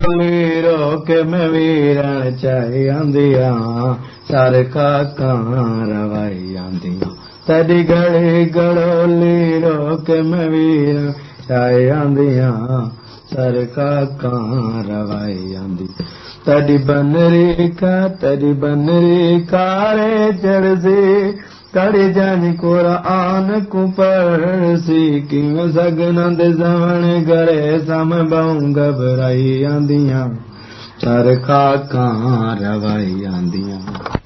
رو کے میں ویرن چاہی آدیا سر کا روائی آندیا تری گڑی گڑولی رو کے میں ویرن چاہی آندیا سر کا روائی آندی تری بنری کا تری بنری کارے چڑھ سی کڑی جانی قرآن کو پڑسی کیوں سگنا دے زمن گرے سم باؤں گھبرائی آندیاں چرخا کان روائی آندیاں